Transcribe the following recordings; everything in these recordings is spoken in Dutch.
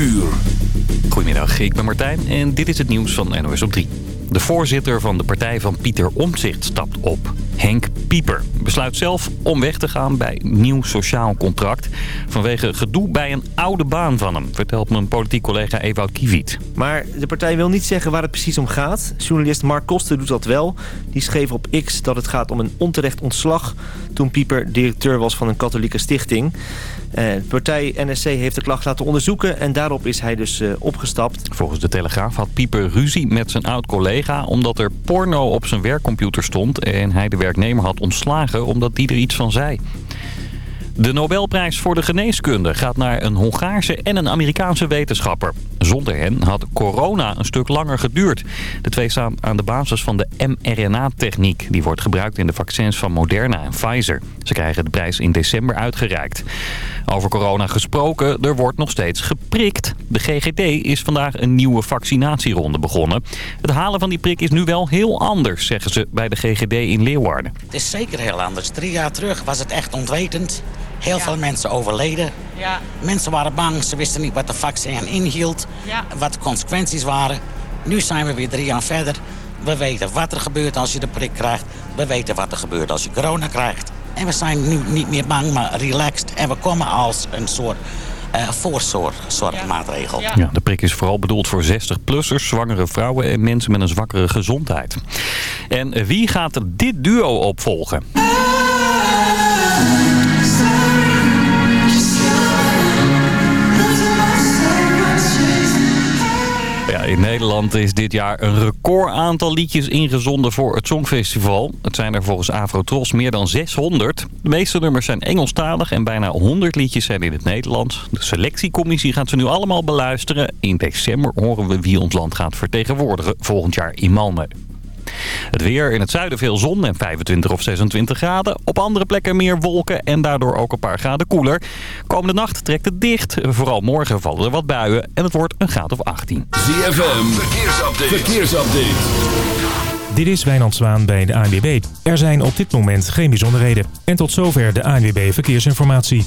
uur. Goedemiddag, ik ben Martijn en dit is het nieuws van NOS op 3. De voorzitter van de partij van Pieter Omtzigt stapt op. Henk Pieper besluit zelf om weg te gaan bij nieuw sociaal contract... vanwege gedoe bij een oude baan van hem, vertelt mijn politiek collega Ewout Kiviet. Maar de partij wil niet zeggen waar het precies om gaat. Journalist Mark Koster doet dat wel. Die schreef op X dat het gaat om een onterecht ontslag... toen Pieper directeur was van een katholieke stichting. Eh, de partij NSC heeft de klacht laten onderzoeken... en daarop is hij dus eh, opgestapt. Volgens de Telegraaf had Pieper ruzie met zijn oud-collega... omdat er porno op zijn werkcomputer stond... en hij de werknemer had ontslagen omdat die er iets van zei. De Nobelprijs voor de geneeskunde gaat naar een Hongaarse en een Amerikaanse wetenschapper. Zonder hen had corona een stuk langer geduurd. De twee staan aan de basis van de mRNA-techniek. Die wordt gebruikt in de vaccins van Moderna en Pfizer. Ze krijgen de prijs in december uitgereikt. Over corona gesproken, er wordt nog steeds geprikt. De GGD is vandaag een nieuwe vaccinatieronde begonnen. Het halen van die prik is nu wel heel anders, zeggen ze bij de GGD in Leeuwarden. Het is zeker heel anders. Drie jaar terug was het echt ontwetend. Heel veel mensen overleden. Ja. Mensen waren bang, ze wisten niet wat de vaccin inhield, Ja. wat de consequenties waren. Nu zijn we weer drie jaar verder. We weten wat er gebeurt als je de prik krijgt. We weten wat er gebeurt als je corona krijgt. En we zijn nu niet meer bang, maar relaxed. En we komen als een soort eh voorzorgmaatregel. Ja. Ja, de prik is vooral bedoeld voor 60-plussers, zwangere vrouwen en mensen met een zwakkere gezondheid. En wie gaat dit duo opvolgen? Ja, in Nederland is dit jaar een record aantal liedjes ingezonden voor het Songfestival. Het zijn er volgens Afrotros meer dan 600. De meeste nummers zijn Engelstalig en bijna 100 liedjes zijn in het Nederlands. De selectiecommissie gaat ze nu allemaal beluisteren. In december horen we wie ons land gaat vertegenwoordigen volgend jaar in Malmö. Het weer in het zuiden veel zon en 25 of 26 graden. Op andere plekken meer wolken en daardoor ook een paar graden koeler. Komende nacht trekt het dicht. Vooral morgen vallen er wat buien en het wordt een graad of 18. ZFM, verkeersupdate. verkeersupdate. Dit is Wijnand Zwaan bij de ANWB. Er zijn op dit moment geen bijzonderheden. En tot zover de ANWB Verkeersinformatie.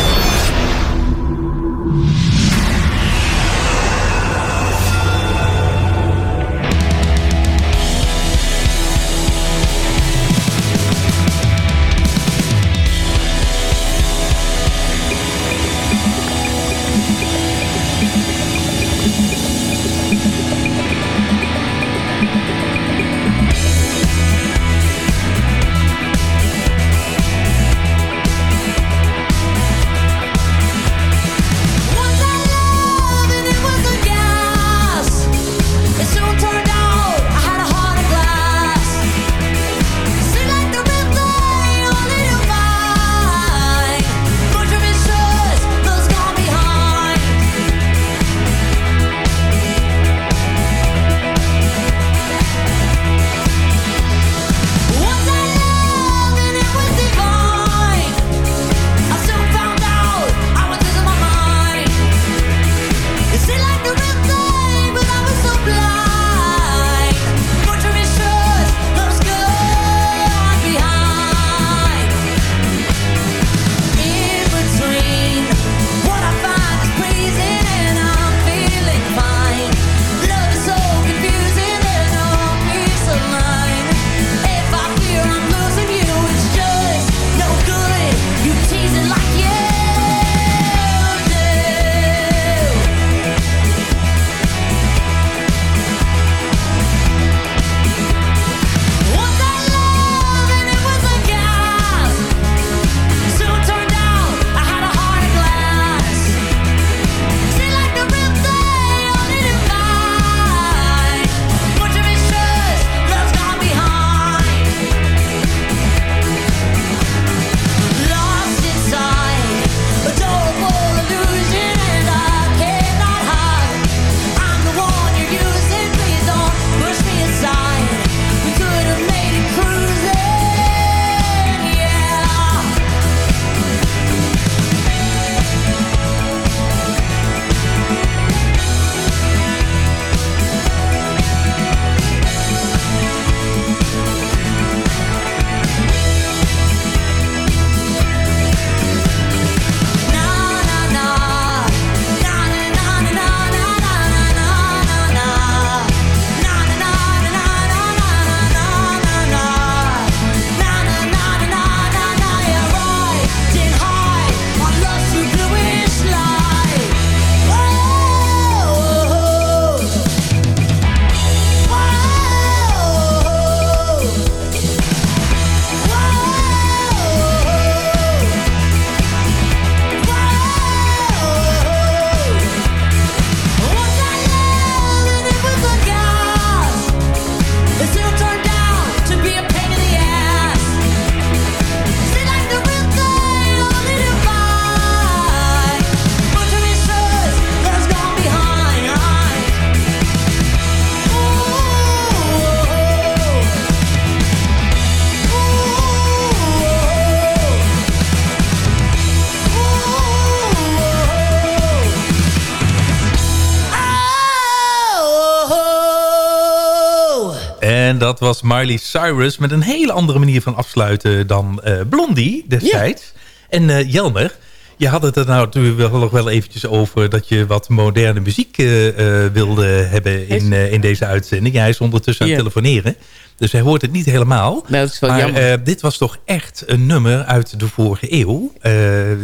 Was Miley Cyrus met een hele andere manier van afsluiten dan eh, Blondie destijds. En eh, Jelmer, je had het er nou natuurlijk wel, nog wel eventjes over dat je wat moderne muziek eh, eh, wilde hebben in, eh, in deze uitzending. Ja, hij is ondertussen aan het telefoneren. Dus hij hoort het niet helemaal. Nou, dat is wel maar jammer. eh, dit was toch echt een nummer uit de vorige eeuw eh, eh,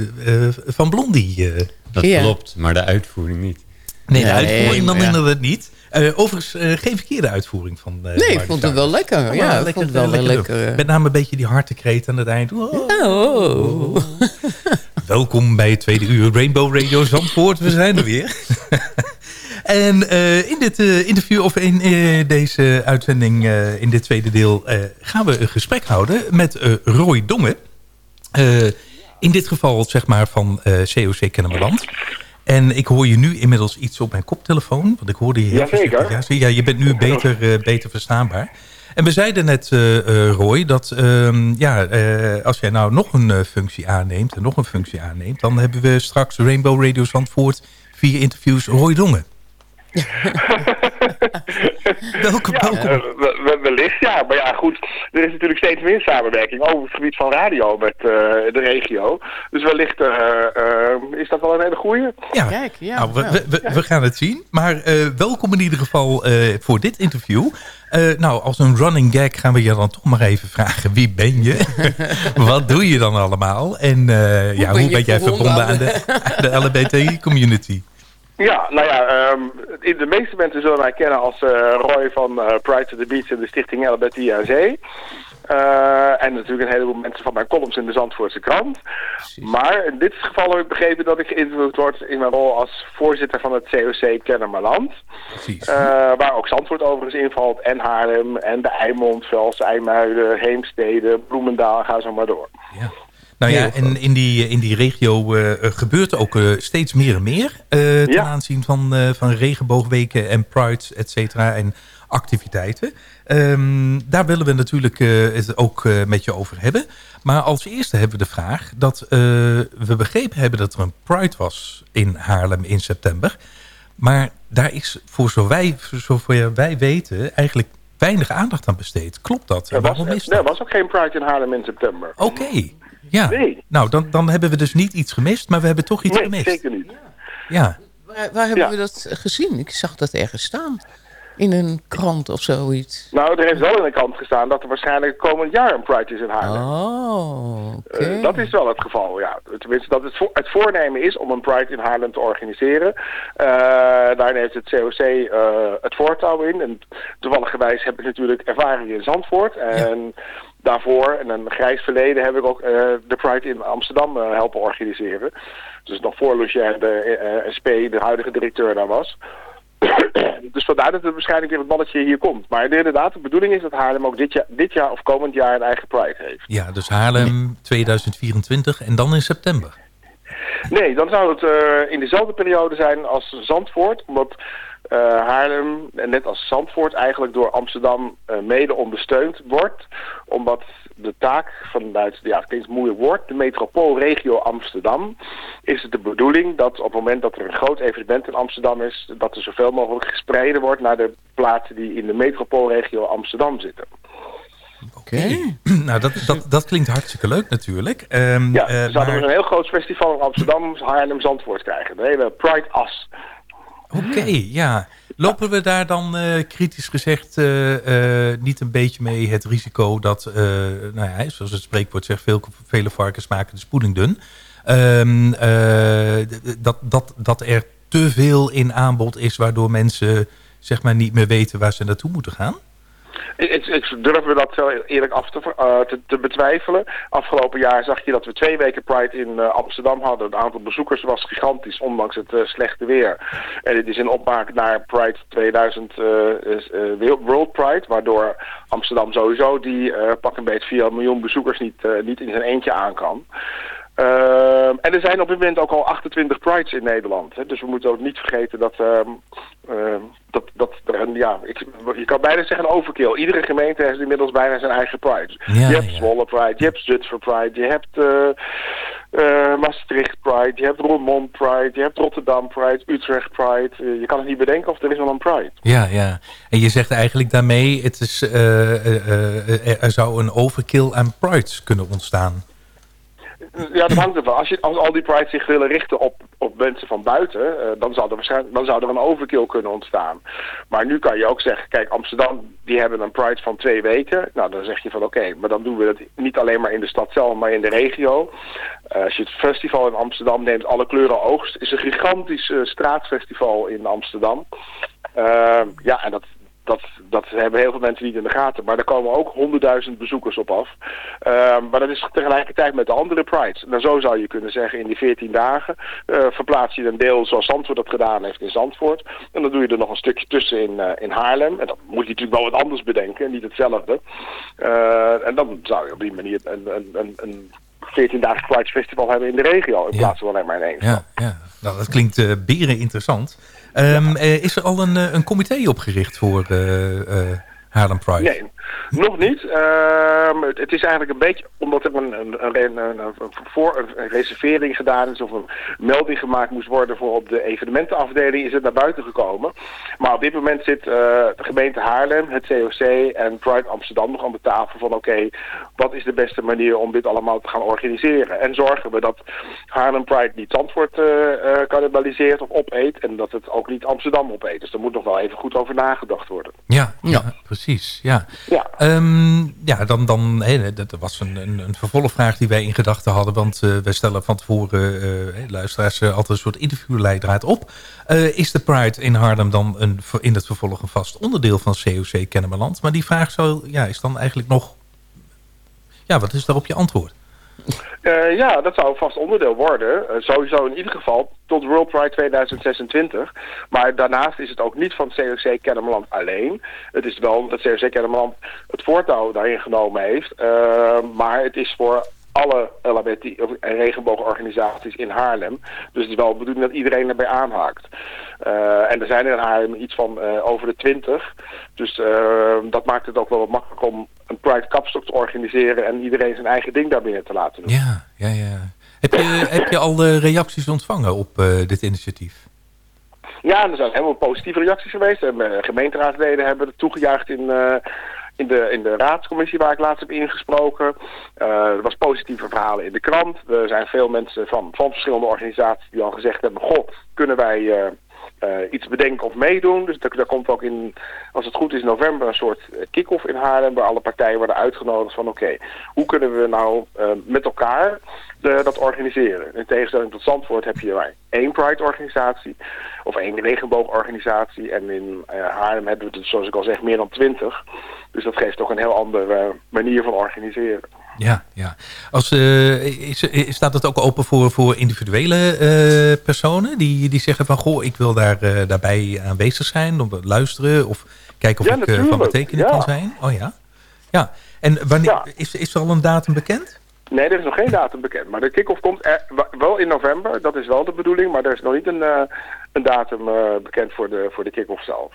van Blondie. eh. Dat Ja. klopt, maar de uitvoering niet. Nee, de Nee, uitvoering dan maar ja. inderdaad niet. Eh, overigens eh, geen verkeerde uitvoering van eh, Nee, ik vond het wel lekker. Ja, ik vond het wel lekker. Met name een beetje die hartekreet aan het eind. Oh. Oh. Welkom bij het tweede uur Rainbow Radio Zandvoort. We zijn er weer. en in dit interview, of in deze uitzending, in dit tweede deel... gaan we een gesprek houden met Roy Dongen. In dit geval zeg maar van COC Kennemerland. En ik hoor je nu inmiddels iets op mijn koptelefoon. Want ik hoorde je heel Jazeker. Ja, je bent nu beter, eh, beter verstaanbaar. En we zeiden net, eh, eh, Roy, dat ehm, ja, als jij nou nog een functie aanneemt... en nog een functie aanneemt... dan hebben we straks Rainbow Radio Zandvoort... vier interviews Roy Dongen. welkom, welkom. Eh, we- we- wellicht, ja. Maar ja, goed. Er is natuurlijk steeds meer samenwerking over het gebied van radio met eh, de regio. Dus wellicht eh, is dat wel een hele goeie. Ja, Kijk, ja. nou, we, we, we, we gaan het zien. Maar eh, welkom in ieder geval eh, voor dit interview. Eh, nou, als een running gag gaan we je dan toch maar even vragen. Wie ben je? Wat doe je dan allemaal? En eh, ja, ben hoe je ben jij verbonden aan de, aan de LHBTI-community? Ja, nou ja, ehm, de meeste mensen zullen mij kennen als eh, Roy van eh, Pride to the Beach en de stichting LBT aan Zee. Eh, en natuurlijk een heleboel mensen van mijn columns in de Zandvoortse krant. Maar in dit geval heb ik begrepen dat ik geïnterviewd word in mijn rol als voorzitter van het COC Kennemerland. Precies. Eh, waar ook Zandvoort overigens invalt en Haarlem en de Eimond, Vels, IJmuiden, Heemstede, Bloemendaal, ga zo maar door. Ja. Nou ja, en in die, in die regio eh, eh, gebeurt ook eh, steeds meer en meer. eh, ten Ja. aanzien van, eh, van regenboogweken en prides, et cetera. En activiteiten. Ehm, daar willen we natuurlijk eh, het ook eh, met je over hebben. Maar als eerste hebben we de vraag dat eh, we begrepen hebben dat er een pride was in Haarlem in september. Maar daar is voor zo wij, voor zover wij weten eigenlijk weinig aandacht aan besteed. Klopt dat? Er was, Waarom is dat? er was ook geen Pride in Haarlem in september. Oké, ja. Nee. Nou, dan, dan hebben we dus niet iets gemist, maar we hebben toch iets Nee, gemist. zeker niet. Ja, Waar, waar hebben Ja. we dat gezien? Ik zag dat ergens staan. In een krant of zoiets. Nou, er heeft wel in de krant gestaan dat er waarschijnlijk komend jaar een Pride is in Haarlem. Oh, oké. Eh, dat is wel het geval, ja. Tenminste, dat het, vo- het voornemen is om een Pride in Haarlem te organiseren. Uh, daarin heeft het COC eh, het voortouw in. En toevalligerwijs heb ik natuurlijk ervaring in Zandvoort. En daarvoor, en een grijs verleden, heb ik ook eh, de Pride in Amsterdam eh, helpen organiseren. Dus nog voor Lucien de eh, SP, de huidige directeur, daar was. dus vandaar dat het waarschijnlijk weer het balletje hier komt. Maar inderdaad, de bedoeling is dat Haarlem ook dit jaar, dit jaar of komend jaar een eigen Pride heeft. ja dus Haarlem 2024 en dan in september. Nee, dan zou het in dezelfde periode zijn als Zandvoort. Omdat Haarlem, en net als Zandvoort, eigenlijk door Amsterdam eh, mede ondersteund wordt. Omdat de taak vanuit, ja, het klinkt moeilijk woord, de metropoolregio Amsterdam, is het de bedoeling dat op het moment dat er een groot evenement in Amsterdam is, dat er zoveel mogelijk gespreid wordt naar de plaatsen die in de metropoolregio Amsterdam zitten. Oké. nou, dat, dat, dat klinkt hartstikke leuk natuurlijk. Ehm, Ja, eh, zouden maar- we een heel groot festival in Amsterdam, Haarlem, Zandvoort krijgen. De hele Pride As. Oké, ja. Lopen we daar dan eh, kritisch gezegd eh, eh, niet een beetje mee het risico dat, nou ja, zoals het spreekwoord zegt, veel, vele varkens maken de spoeding dun. Ehm, eh, dat, dat, dat er te veel in aanbod is waardoor mensen zeg maar niet meer weten waar ze naartoe moeten gaan? Ik, ik, durf me dat zo eerlijk af te, eh, te, te betwijfelen. Afgelopen jaar zag je dat we twee weken Pride in eh, Amsterdam hadden. Het aantal bezoekers was gigantisch, ondanks het eh, slechte weer. En dit is in opmaak naar Pride 2000 eh, is, eh, World Pride. Waardoor Amsterdam sowieso die pak een beetje 4 miljoen bezoekers niet, niet in zijn eentje aan kan. Ehm, en er zijn op dit moment ook al 28 Prides in Nederland. Hè? Dus we moeten ook niet vergeten dat, ehm, ehm, dat, dat er ja, ik, je kan bijna zeggen overkill. Iedere gemeente heeft inmiddels bijna zijn eigen Pride. Ja, je hebt ja. Zwolle Pride, je hebt Zutphen Pride, je hebt eh, eh, Maastricht Pride, je hebt Roermond Pride, je hebt Rotterdam Pride, Utrecht Pride. Eh, je kan het niet bedenken of er is wel een Pride. Ja, ja. En je zegt eigenlijk daarmee, het is, er zou een overkill aan prides kunnen ontstaan. Ja, dat hangt ervan. Als, je, als al die prides zich willen richten op, op mensen van buiten, eh, dan, zou er waarschijnlijk, dan zou er een overkill kunnen ontstaan. Maar nu kan je ook zeggen, kijk, Amsterdam, die hebben een pride van twee weken. Nou, dan zeg je van oké, maar dan doen we dat niet alleen maar in de stad zelf, maar in de regio. Eh, als je het festival in Amsterdam neemt, Alle Kleuren Oogst, is een gigantisch eh, straatfestival in Amsterdam. Ja, en dat, dat, dat hebben heel veel mensen niet in de gaten. Maar daar komen ook honderdduizend bezoekers op af. Ehm, maar dat is tegelijkertijd met de andere prides. Nou, zo zou je kunnen zeggen, in die 14 dagen eh, verplaats je een deel zoals Zandvoort dat gedaan heeft in Zandvoort. En dan doe je er nog een stukje tussen in, eh, in Haarlem. En dan moet je natuurlijk wel wat anders bedenken, niet hetzelfde. Eh, en dan zou je op die manier een, een, een, een 14 dagen Pride Festival hebben in de regio. In plaats van alleen maar in één. Ja, ja. Nou, dat klinkt beren interessant. Ehm, eh, is er al een, eh, een comité opgericht voor eh Haarlem Pride? Nee, nog niet. Ehm, het, het is eigenlijk een beetje omdat er een, een, een, een, een- een voor, een reservering gedaan is of een melding gemaakt moest worden voor op de evenementenafdeling is het naar buiten gekomen. Maar op dit moment zit eh, de gemeente Haarlem, het COC en Pride Amsterdam nog aan de tafel van oké, wat is de beste manier om dit allemaal te gaan organiseren? En zorgen we dat Haarlem Pride niet Zandvoort eh eh, cannibaliseert of opeet en dat het ook niet Amsterdam opeet. Dus daar moet nog wel even goed over nagedacht worden. Ja, ja. precies. Ja. Ja. Ehm, ja, dan, dan dat was een, een, een vervolgvraag die wij in gedachten hadden. Want eh, wij stellen van tevoren eh, luisteraars eh, altijd een soort interviewleidraad op. Is de Pride in Haarlem dan een, in het vervolg een vast onderdeel van COC Kennemerland? Maar die vraag zou, ja, is dan eigenlijk nog... Ja, wat is daarop je antwoord? Eh, ja, dat zou vast onderdeel worden. Eh, sowieso in ieder geval tot World Pride 2026. Maar daarnaast is het ook niet van COC Kennemerland alleen. Het is wel omdat COC Kennemerland het voortouw daarin genomen heeft. Eh, maar het is voor alle LHBT of- en regenboogorganisaties in Haarlem. Dus het is wel de bedoeling dat iedereen erbij aanhaakt. Eh, en er zijn er in Haarlem iets van eh, over de twintig. Dus eh, dat maakt het ook wel wat makkelijk om een Pride kapstok te organiseren... en iedereen zijn eigen ding daarbinnen te laten doen. Ja, ja, ja. Heb je, heb je al de reacties ontvangen op eh, dit initiatief? Ja, er zijn helemaal positieve reacties geweest. En, eh, gemeenteraadsleden hebben het toegejuicht in, eh, in, de, in de raadscommissie waar ik laatst heb ingesproken. Eh, er was positieve verhalen in de krant. Er zijn veel mensen van, van verschillende organisaties die al gezegd hebben... Goh, kunnen wij eh, iets bedenken of meedoen? Dus daar, komt ook in, als het goed is, november een soort eh, kick-off in Haarlem... waar alle partijen worden uitgenodigd van oké, hoe kunnen we nou eh, met elkaar de, dat organiseren? In tegenstelling tot Zandvoort heb je maar één Pride-organisatie of één regenboogorganisatie. En in eh, Haarlem hebben we het, zoals ik al zeg, meer dan twintig. Dus dat geeft toch een heel andere manier van organiseren. Ja, ja. Als, eh, is, is- staat het ook open voor, voor individuele eh, personen die, die zeggen van... goh, ik wil daar, eh, daarbij aanwezig zijn, om te luisteren... of kijken of Ja, ik eh, van betekenis Ja. kan zijn? Oh ja. Ja. En wanneer, is, is er al een datum bekend? Nee, er is nog geen datum bekend. Maar de kick-off komt er, wa- wel in november. Dat is wel de bedoeling. Maar er is nog niet een, eh, een datum eh, bekend voor de, voor de kick-off zelf.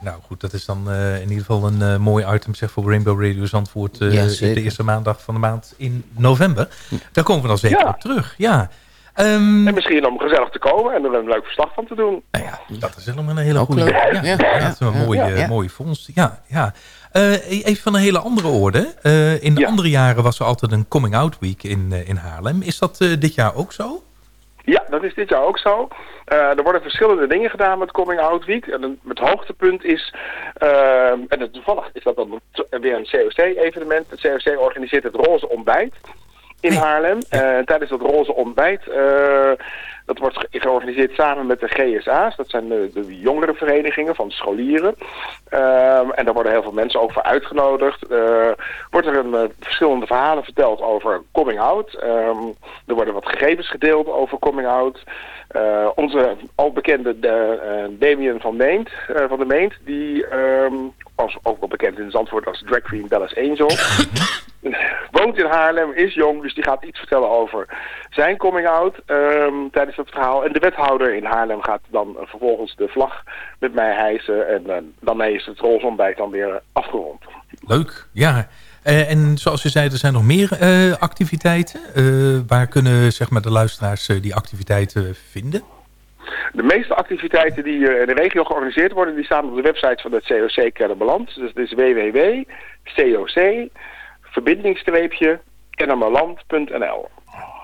Nou goed, dat is dan eh, in ieder geval een eh, mooi item zeg, voor Rainbow Radio Zandvoort... eh, Ja, in zeker. de eerste maandag van de maand in november. Daar komen we dan zeker Ja. op terug. Ja. Ehm, En misschien om gezellig te komen en er een leuk verslag van te doen. Nou ja, dat is helemaal een hele goede. Ja, Ja, ja, ja, dat is een mooie, Ja, ja. mooie vondst. Ja, ja. Eh, even van een hele andere orde. Eh, in de andere jaren was er altijd een coming-out week in, eh, in Haarlem. Is dat dit jaar ook zo? Ja, dat is dit jaar ook zo. Er worden verschillende dingen gedaan met Coming Out Week. En het hoogtepunt is, eh, en het, toevallig is dat dan weer een COC-evenement. Het COC organiseert het Roze Ontbijt in Haarlem. Eh, tijdens dat Roze Ontbijt, eh, dat wordt ge- georganiseerd samen met de GSA's. Dat zijn de, de jongere verenigingen van scholieren. Ehm, en daar worden heel veel mensen ook voor uitgenodigd. Eh, wordt er een, verschillende verhalen verteld over coming out. Ehm, er worden wat gegevens gedeeld over coming out. Eh, onze al bekende de, eh, Damien van Meent, eh, van de Meent, die was ook wel bekend in Zandvoort als drag queen Dallas Angel. Woont in Haarlem, is jong, dus die gaat iets vertellen over zijn coming out ehm, tijdens dat verhaal. En de wethouder in Haarlem gaat dan vervolgens de vlag met mij hijsen. En eh, daarmee is het rolsontbijt dan weer afgerond. Leuk, ja. Eh, en zoals je zei, er zijn nog meer eh, activiteiten. Eh, waar kunnen zeg maar, de luisteraars die activiteiten vinden? De meeste activiteiten die in de regio georganiseerd worden, die staan op de website van het COC Kennemerland. Dus dat is www.coc, verbindingsstreepje, kennemerland.nl.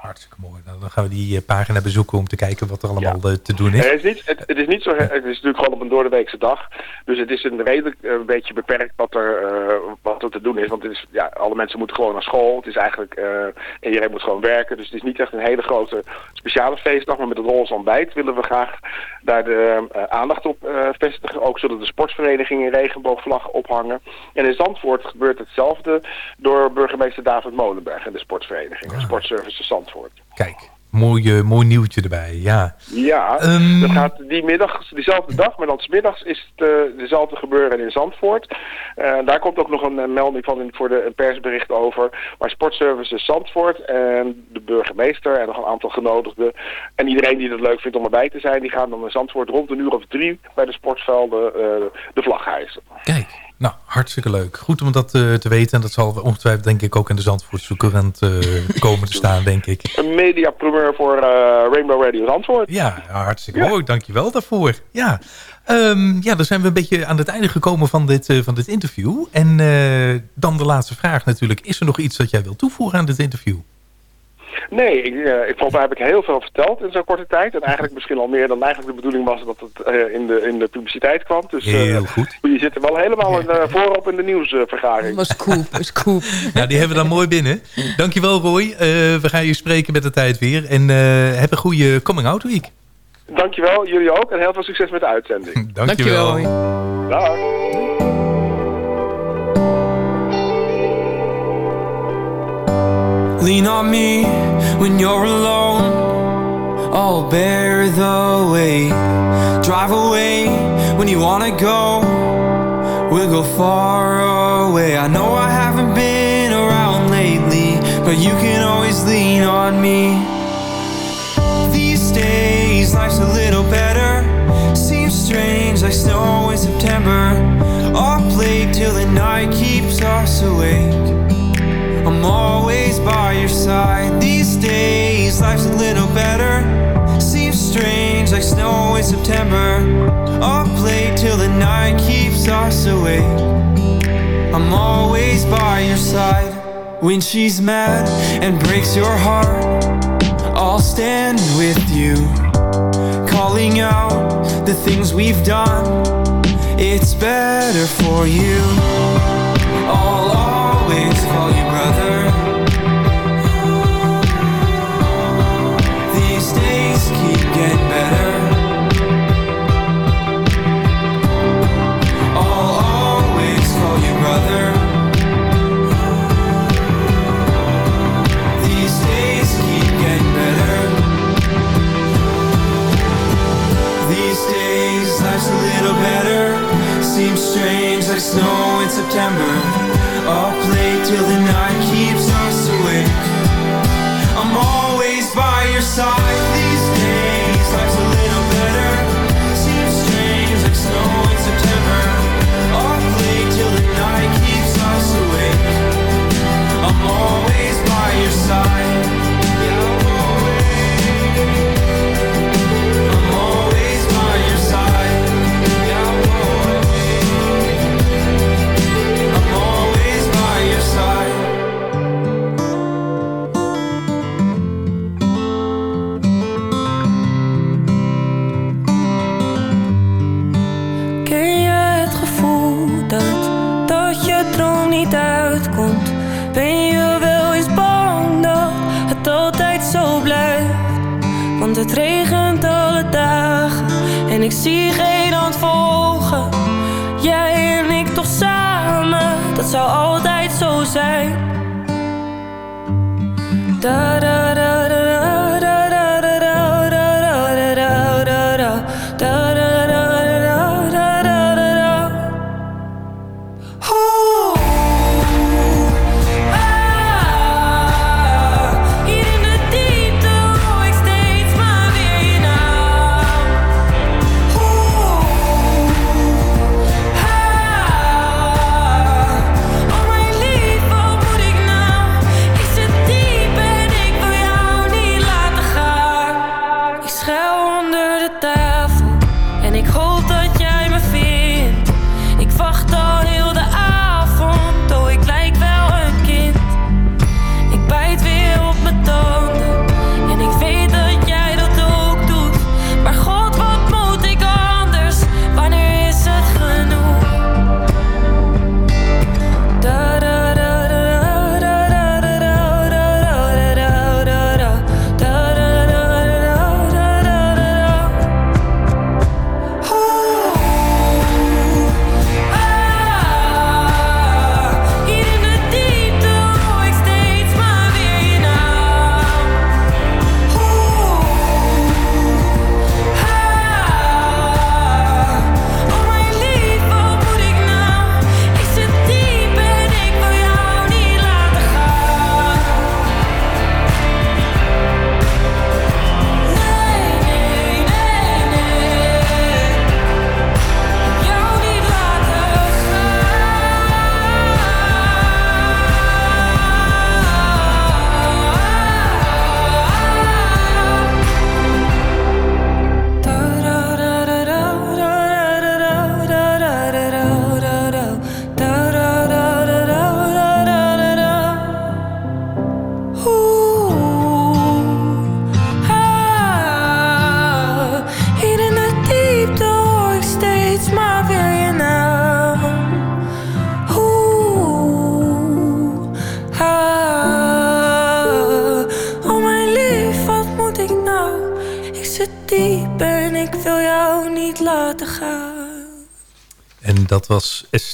Hartstikke mooi. Nou, dan gaan we die eh, pagina bezoeken om te kijken wat er allemaal eh, te doen is. Het is, niet, het, het is niet zo, het is natuurlijk gewoon op een doordeweekse dag. Dus het is een redelijk eh, een beetje beperkt wat er, wat er te doen is. Want het is, ja, alle mensen moeten gewoon naar school. Het is eigenlijk, en iedereen moet gewoon werken. Dus het is niet echt een hele grote speciale feestdag. Maar met het roze ontbijt willen we graag daar de aandacht op vestigen. Ook zullen de sportsverenigingen regenboogvlag ophangen. En in Zandvoort gebeurt hetzelfde door burgemeester David Molenberg en de sportsvereniging. Sportservices Zandvoort. Kijk, mooi, eh, mooi nieuwtje erbij. Ja. Ja, Ehm, dat gaat die middag, diezelfde dag, maar dan 's middags is het eh, dezelfde gebeuren in Zandvoort. Eh, daar komt ook nog een melding van in, voor de een persbericht over. Maar Sportservices Zandvoort en de burgemeester en nog een aantal genodigden. En iedereen die het leuk vindt om erbij te zijn, die gaan dan in Zandvoort rond een uur of drie bij de sportvelden de vlag hijsen. Kijk, nou, hartstikke leuk. Goed om dat eh, te weten. En dat zal ongetwijfeld denk ik ook in de Zandvoortse Courant eh, komen te staan, denk ik. Een mediaprimeur voor eh, Rainbow Radio Zandvoort. Ja, hartstikke mooi. Dankjewel daarvoor. Ja. Ehm, ja, dan zijn we een beetje aan het einde gekomen van dit, van dit interview. En dan de laatste vraag natuurlijk. Is er nog iets dat jij wilt toevoegen aan dit interview? Nee, ik, eh, ik, volgens mij heb ik heel veel verteld in zo'n korte tijd. En eigenlijk misschien al meer dan eigenlijk de bedoeling was dat het eh, in, de, in de publiciteit kwam. Dus eh, Heel goed. je zit er wel helemaal in, eh, voorop in de nieuwsvergadering. Maar scoop, scoop. Nou, die hebben we dan mooi binnen. Dankjewel Roy. Eh, we gaan je spreken met de tijd weer. En eh, heb een goede coming out week. Dankjewel, jullie ook. En heel veel succes met de uitzending. Dankjewel. Dag. Lean on me when you're alone. I'll bear the weight. Drive away when you wanna go. We'll go far away. I know I haven't been around lately, but you can always lean on me. These days, life's a little better. Seems strange, like snow in September. Up late till the night keeps us awake. I'm always by your side these days. Life's a little better. Seems strange, like snow in September. Up late till the night keeps us awake. I'm always by your side. When she's mad and breaks your heart, I'll stand with you. Calling out the things we've done. It's better for you. I'll always call you snow in September. Up late ik zie geen hand volgen. Jij en ik toch samen, dat zou altijd zo zijn.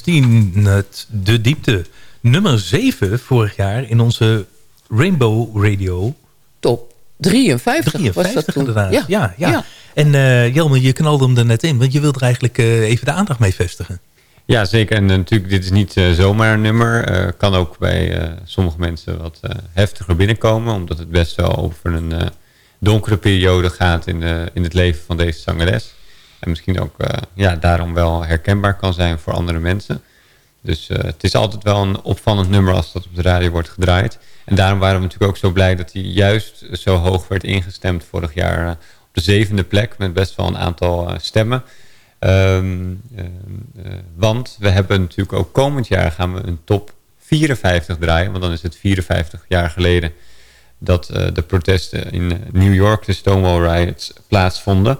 2016 het De Diepte. Nummer 7 vorig jaar in onze Rainbow Radio. Top 53, 53 was dat toen. Inderdaad. Ja. Ja, En eh, uh, Jelme, je knalde hem er net in. Want je wilt er eigenlijk eh, even de aandacht mee vestigen. Ja, zeker. En eh, natuurlijk, dit is niet zomaar een nummer. kan ook bij sommige mensen wat heftiger binnenkomen. Omdat het best wel over een donkere periode gaat in, de, in het leven van deze zangeres. En misschien ook eh, ja, daarom wel herkenbaar kan zijn voor andere mensen. Dus eh, het is altijd wel een opvallend nummer als dat op de radio wordt gedraaid. En daarom waren we natuurlijk ook zo blij dat hij juist zo hoog werd ingestemd vorig jaar. eh, op de zevende plek met best wel een aantal stemmen. Ehm, eh, eh, want we hebben natuurlijk ook komend jaar gaan we een top 54 draaien. Want dan is het 54 jaar geleden dat de protesten in New York, de Stonewall Riots, plaatsvonden.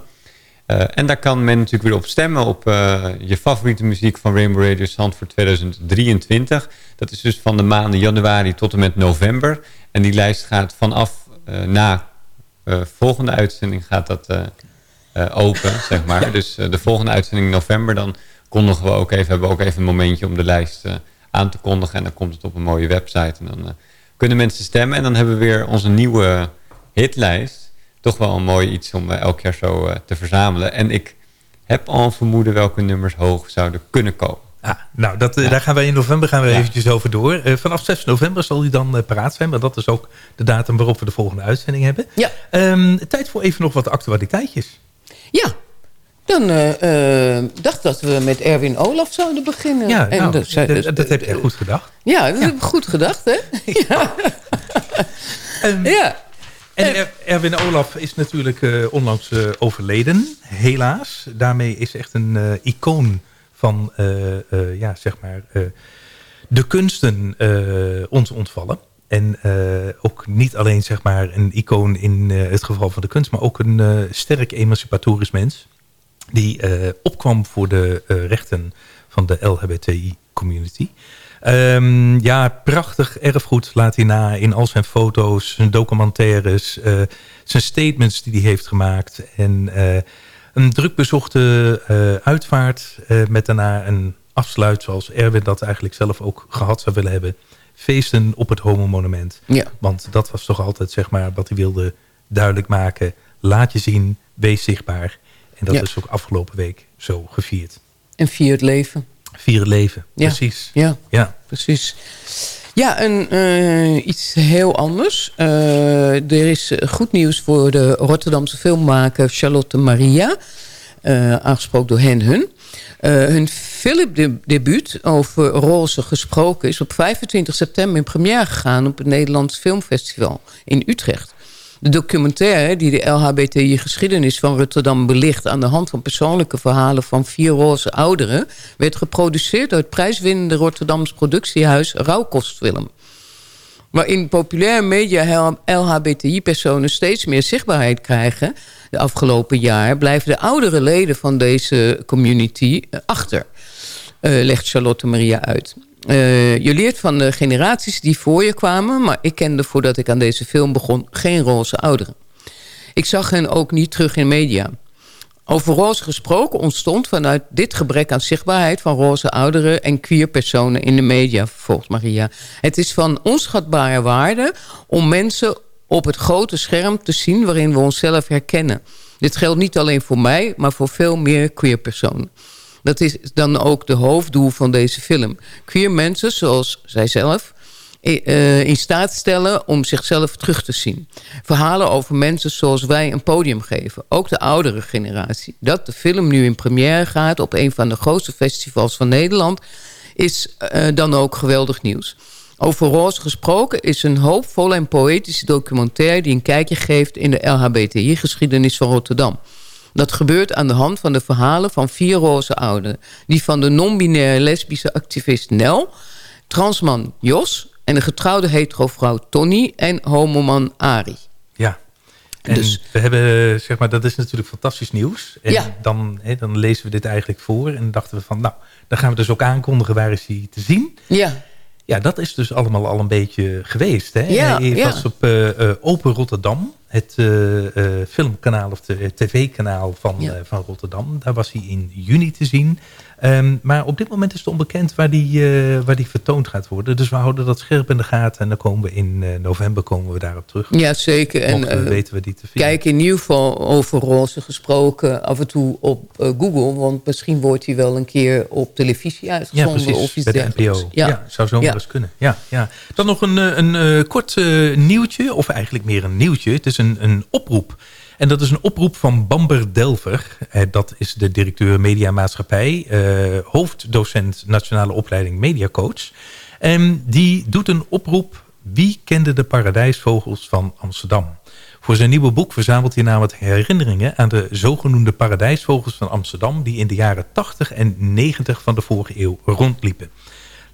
Eh, en daar kan men natuurlijk weer op stemmen op eh, je favoriete muziek van Rainbow Radio Sound voor 2023. Dat is dus van de maanden januari tot en met november. En die lijst gaat vanaf eh, na volgende uitzending gaat dat open, zeg maar. Dus de volgende uitzending in november, dan kondigen we ook even, hebben we ook even een momentje om de lijst aan te kondigen. En dan komt het op een mooie website. En dan kunnen mensen stemmen. En dan hebben we weer onze nieuwe hitlijst. Toch wel een mooi iets om eh, elk jaar zo eh, te verzamelen. En ik heb al een vermoeden welke nummers hoog zouden kunnen komen. Ah, nou, dat, eh, daar gaan we in november gaan we eventjes over door. Vanaf 6 november zal die dan eh, paraat zijn. Maar dat is ook de datum waarop we de volgende uitzending hebben. Ja. Ehm, tijd voor even nog wat actualiteitjes. Ja, dan eh, eh, dacht dat we met Erwin Olaf zouden beginnen. Ja, En nou, dat zei- dat, dat heb je goed gedacht. Ja, dat heb ik goed gedacht, hè? ja. ja. En Er- Erwin Olaf is natuurlijk eh, onlangs eh, overleden, helaas. Daarmee is echt een eh, icoon van eh, eh, ja, zeg maar, eh, de kunsten eh, ons ontvallen. En eh, ook niet alleen zeg maar, een icoon in eh, het geval van de kunst... maar ook een eh, sterk emancipatorisch mens... die eh, opkwam voor de eh, rechten van de LHBTI-community... Ehm, ja, prachtig erfgoed laat hij na in al zijn foto's, zijn documentaires, eh, zijn statements die hij heeft gemaakt. En eh, een druk bezochte eh, uitvaart met daarna een afsluit zoals Erwin dat eigenlijk zelf ook gehad zou willen hebben. Feesten op het Homo-monument. Ja. Want dat was toch altijd zeg maar wat hij wilde duidelijk maken. Laat je zien, wees zichtbaar. En dat Ja. is ook afgelopen week zo gevierd. En vier het leven. Vier het leven, Ja. precies. Ja, Ja. precies. Ja, en eh, iets heel anders. Eh, er is eh, goed nieuws voor de Rotterdamse filmmaker Charlotte Maria. aangesproken door hen hun. Hun filmdebuut over roze gesproken is op 25 september in première gegaan op het Nederlands Filmfestival in Utrecht. De documentaire die de LHBTI-geschiedenis van Rotterdam belicht... aan de hand van persoonlijke verhalen van vier roze ouderen... werd geproduceerd door het prijswinnende Rotterdams productiehuis Rauwkostfilm. Waarin populaire media LHBTI-personen steeds meer zichtbaarheid krijgen... de afgelopen jaar blijven de oudere leden van deze community achter... eh, legt Charlotte Maria uit. Eh, je leert van de generaties die voor je kwamen... maar ik kende voordat ik aan deze film begon geen roze ouderen. Ik zag hen ook niet terug in media. Over roze gesproken ontstond vanuit dit gebrek aan zichtbaarheid... van roze ouderen en queer personen in de media, volgens Maria. Het is van onschatbare waarde om mensen op het grote scherm te zien... waarin we onszelf herkennen. Dit geldt niet alleen voor mij, maar voor veel meer queer personen. Dat is dan ook de hoofddoel van deze film. Queer mensen, zoals zijzelf, eh, in staat stellen om zichzelf terug te zien. Verhalen over mensen zoals wij een podium geven. Ook de oudere generatie. Dat de film nu in première gaat op een van de grootste festivals van Nederland... is eh, dan ook geweldig nieuws. Over roze gesproken is een hoopvolle en poëtische documentaire... die een kijkje geeft in de LHBTI-geschiedenis van Rotterdam. Dat gebeurt aan de hand van de verhalen van vier roze ouderen. Die van de non-binaire lesbische activist Nel, transman Jos... en de getrouwde hetero-vrouw Tony en homoman Ari. Ja. En Dus- we hebben, zeg maar, dat is natuurlijk fantastisch nieuws. En Ja. dan, hè, dan lezen we dit eigenlijk voor en dachten we van, nou, dan gaan we dus ook aankondigen waar is hij te zien. Ja. Ja, dat is dus allemaal al een beetje geweest. Hè? Ja, hij ja. was op eh, eh, Open Rotterdam. Het eh, eh, filmkanaal of de tv-kanaal van, Ja. eh, van Rotterdam. Daar was hij in juni te zien. Ehm, maar op dit moment is het onbekend waar die, eh, waar die vertoond gaat worden. Dus we houden dat scherp in de gaten. En dan komen we in eh, november komen we daarop terug. Ja, zeker. En, we eh, weten we die te vinden. Kijk in ieder geval over roze gesproken af en toe op Google. Want misschien wordt hij wel een keer op televisie Ja, uitgezonden precies. of iets bij de. NPO. Ja, zou zomaar Ja. eens kunnen. Ja, ja. Dan nog een, een kort nieuwtje, of eigenlijk meer een nieuwtje. Het is een, een oproep. En dat is een oproep van Bamber Delver. Eh, dat is de directeur Mediamaatschappij, eh hoofddocent Nationale Opleiding Mediacoach. En die doet een oproep. Wie kende de paradijsvogels van Amsterdam? Voor zijn nieuwe boek verzamelt hij namelijk herinneringen aan de zogenoemde paradijsvogels van Amsterdam... die in de jaren 80 en 90 van de vorige eeuw rondliepen.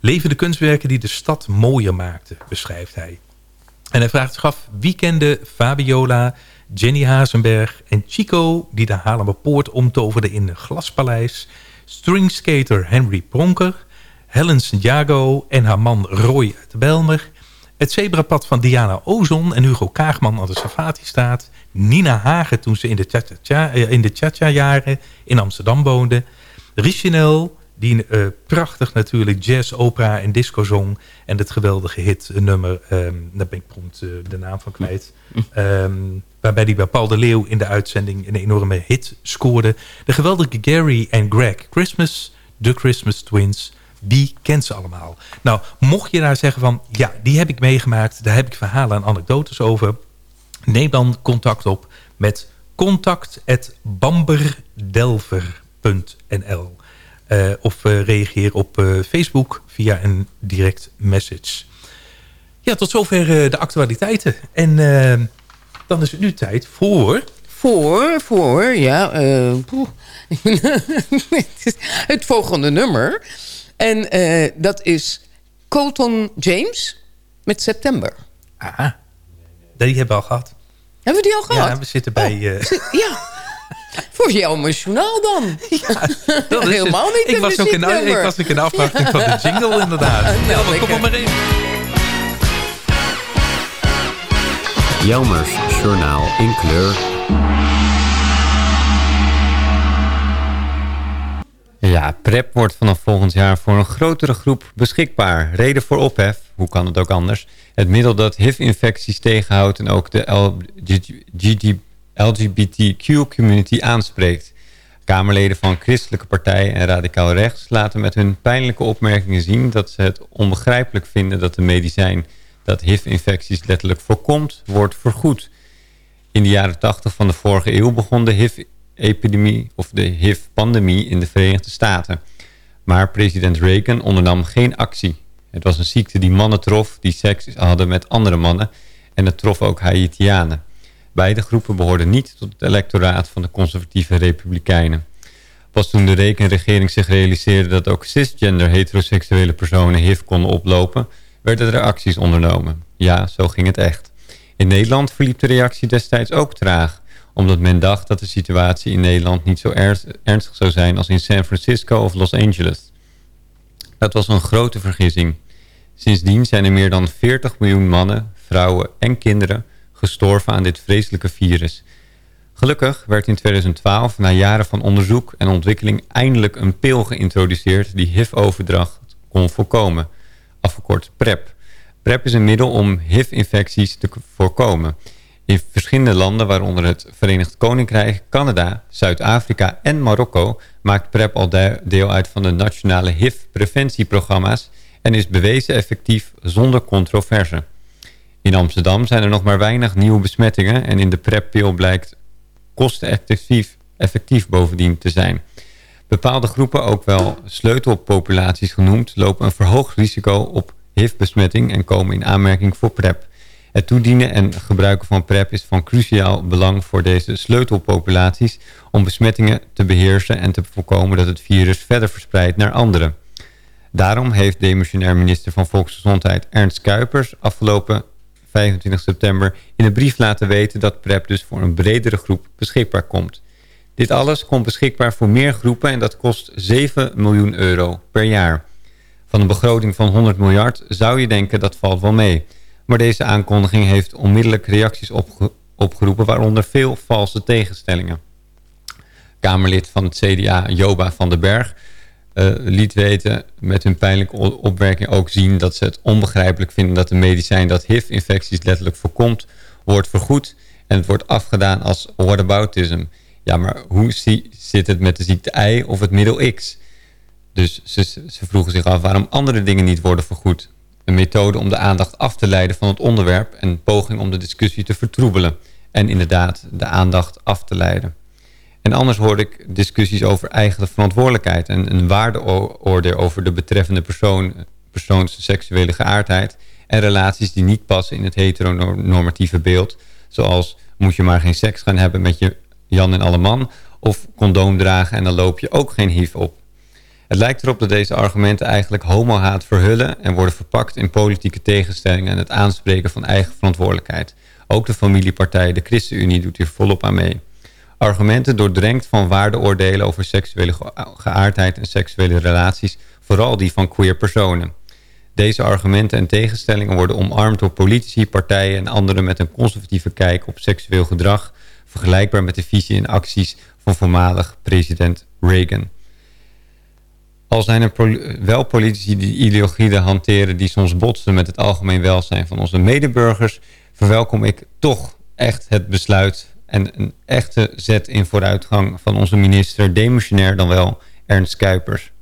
Levende kunstwerken die de stad mooier maakten, beschrijft hij. En hij vraagt zich af wie kende Fabiola, Jenny Hazenberg en Chico... die de Haarlemmerpoort omtoverden in een glaspaleis... stringskater Henry Pronker, Helen Santiago en haar man Roy uit de Belmer... het zebrapad van Diana Ozon en Hugo Kaagman aan de Safati-straat... Nina Hagen toen ze in de in de Cha-Cha-jaren in Amsterdam woonde... Richinel, die eh, prachtig natuurlijk jazz, opera en disco zong... en het geweldige hit eh, nummer, ehm, daar ben ik prompt eh, de naam van kwijt... Ehm, waarbij hij bij Paul de Leeuw in de uitzending een enorme hit scoorde. De geweldige Gary en Greg Christmas, de Christmas Twins... Wie kent ze allemaal? Nou, mocht je daar zeggen van... ja, die heb ik meegemaakt, daar heb ik verhalen en anekdotes over... neem dan contact op met contact.bamberdelver.nl eh, of eh, reageer op eh, Facebook via een direct message. Ja, tot zover de actualiteiten. En dan is het nu tijd voor... Voor, voor, ja. het volgende nummer. En dat is Colton James met September. Ah, die hebben we al gehad. Hebben we die al gehad? Ja, we zitten bij... eh, Ja. Voor jou mijn journaal dan. dat is Helemaal het. niet ik was, ook in, ik was ook in afwachting van de jingle inderdaad. Nou, Ja, maar kom er maar in. Jelmers Journaal in kleur. Ja, PrEP wordt vanaf volgend jaar voor een grotere groep beschikbaar. Reden voor ophef, hoe kan het ook anders? Het middel dat HIV-infecties tegenhoudt en ook de LGBTQ-community aanspreekt. Kamerleden van christelijke partijen en radicaal rechts laten met hun pijnlijke opmerkingen zien dat ze het onbegrijpelijk vinden dat de medicijn dat HIV-infecties letterlijk voorkomt, wordt vergoed. In de jaren 80 van de vorige eeuw begon de HIV-epidemie of de HIV-pandemie in de Verenigde Staten. Maar president Reagan ondernam geen actie. Het was een ziekte die mannen trof die seks hadden met andere mannen en het trof ook Haitianen. Beide groepen behoorden niet tot het electoraat van de conservatieve republikeinen. Pas toen de Reagan-regering zich realiseerde dat ook cisgender heteroseksuele personen HIV konden oplopen, werden er acties ondernomen. Ja, zo ging het echt. In Nederland verliep de reactie destijds ook traag, omdat men dacht dat de situatie in Nederland niet zo ernst- ernstig zou zijn als in San Francisco of Los Angeles. Dat was een grote vergissing. Sindsdien zijn er meer dan 40 miljoen mannen, vrouwen en kinderen gestorven aan dit vreselijke virus. Gelukkig werd in 2012 na jaren van onderzoek en ontwikkeling eindelijk een pil geïntroduceerd die HIV-overdracht kon voorkomen, afgekort PrEP. PrEP is een middel om HIV-infecties te voorkomen. In verschillende landen, waaronder het Verenigd Koninkrijk, Canada, Zuid-Afrika en Marokko, maakt PrEP al de- deel uit van de nationale HIV-preventieprogramma's en is bewezen effectief zonder controverse. In Amsterdam zijn er nog maar weinig nieuwe besmettingen en in de PrEP-pil blijkt kosteneffectief effectief bovendien te zijn. Bepaalde groepen, ook wel sleutelpopulaties genoemd, lopen een verhoogd risico op HIV-besmetting en komen in aanmerking voor PrEP. Het toedienen en gebruiken van PrEP is van cruciaal belang voor deze sleutelpopulaties om besmettingen te beheersen en te voorkomen dat het virus verder verspreidt naar anderen. Daarom heeft demissionair minister van Volksgezondheid Ernst Kuipers afgelopen 25 september in een brief laten weten dat PrEP dus voor een bredere groep beschikbaar komt. Dit alles komt beschikbaar voor meer groepen en dat kost 7 miljoen euro per jaar. Van een begroting van 100 miljard zou je denken dat valt wel mee. Maar deze aankondiging heeft onmiddellijk reacties opge- opgeroepen, waaronder veel valse tegenstellingen. Kamerlid van het CDA, Joba van den Berg, liet weten met hun pijnlijke opmerking ook zien dat ze het onbegrijpelijk vinden dat een medicijn dat HIV-infecties letterlijk voorkomt, wordt vergoed en het wordt afgedaan als whataboutism. Ja, maar hoe zit het met de ziekte I of het middel X? Dus ze, ze vroegen zich af waarom andere dingen niet worden vergoed. Een methode om de aandacht af te leiden van het onderwerp... en poging om de discussie te vertroebelen. En inderdaad de aandacht af te leiden. En anders hoorde ik discussies over eigen verantwoordelijkheid... en een waardeoordeel over de betreffende persoon, persoons seksuele geaardheid... en relaties die niet passen in het heteronormatieve beeld... zoals moet je maar geen seks gaan hebben met je Jan en alle man... of condoom dragen en dan loop je ook geen HIV op. Het lijkt erop dat deze argumenten eigenlijk homohaat verhullen... en worden verpakt in politieke tegenstellingen... en het aanspreken van eigen verantwoordelijkheid. Ook de familiepartij, de ChristenUnie, doet hier volop aan mee. Argumenten doordrenkt van waardeoordelen over seksuele geaardheid en seksuele relaties... vooral die van queer personen. Deze argumenten en tegenstellingen worden omarmd door politici, partijen en anderen... met een conservatieve kijk op seksueel gedrag... vergelijkbaar met de visie en acties van voormalig president Reagan... Al zijn er wel politici die ideologieën hanteren die soms botsen met het algemeen welzijn van onze medeburgers, verwelkom ik toch echt het besluit en een echte zet in vooruitgang van onze minister, demissionair dan wel, Ernst Kuipers.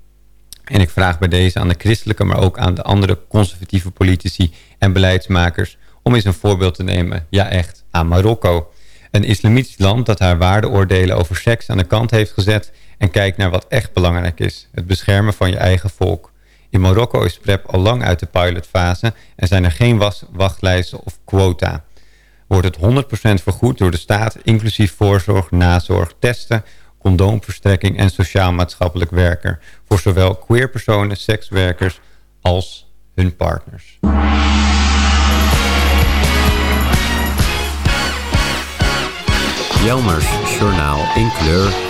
En ik vraag bij deze aan de christelijke, maar ook aan de andere conservatieve politici en beleidsmakers om eens een voorbeeld te nemen, ja echt, aan Marokko. Een islamitisch land dat haar waardeoordelen over seks aan de kant heeft gezet en kijkt naar wat echt belangrijk is. Het beschermen van je eigen volk. In Marokko is PrEP al lang uit de pilotfase en zijn er geen wachtlijsten of quota. Wordt het 100% vergoed door de staat, inclusief voorzorg, nazorg, testen, condoomverstrekking en sociaal-maatschappelijk werker. Voor zowel queer personen, sekswerkers als hun partners. Jelmers Journaal in kleur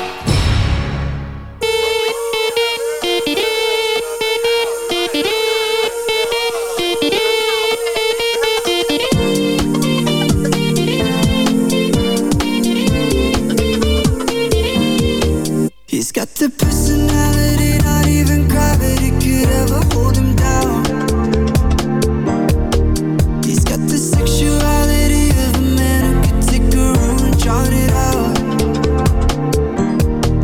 the personality not even gravity could ever hold him down. He's got the sexuality of a man who could take a room and drown it out.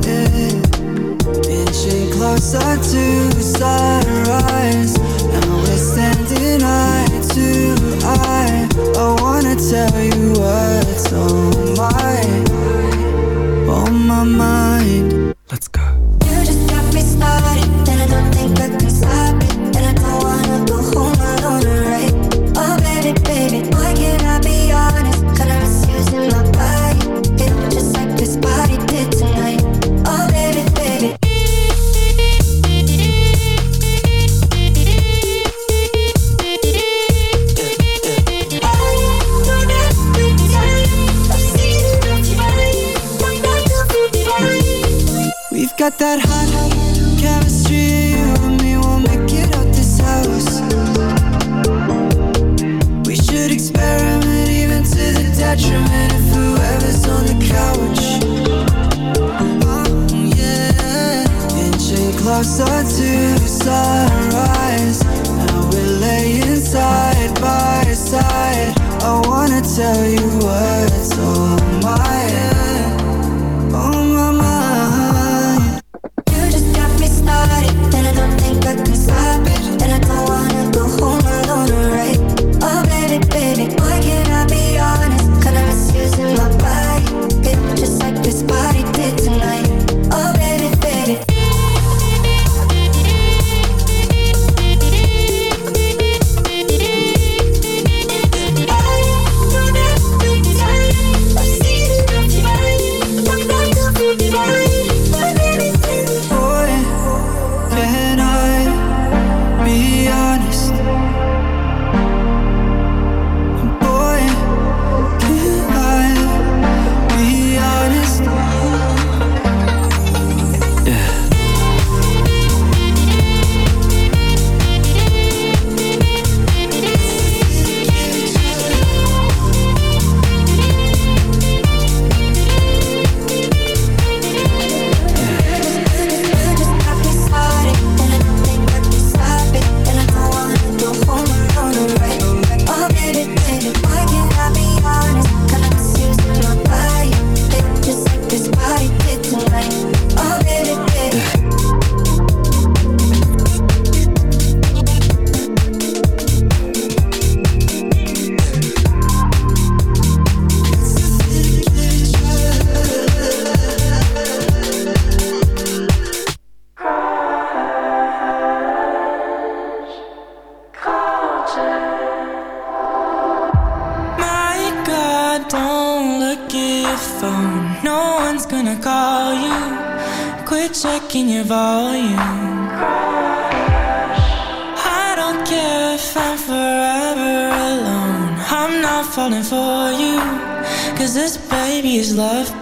Yeah. Inching closer to sunrise. Now we're standing eye to eye. I wanna tell Let's go. Got that hot chemistry, you and me will make it out this house. We should experiment even to the detriment of whoever's on the couch. Oh, yeah. Inching closer to sunrise. Now we're laying side by side. I wanna tell you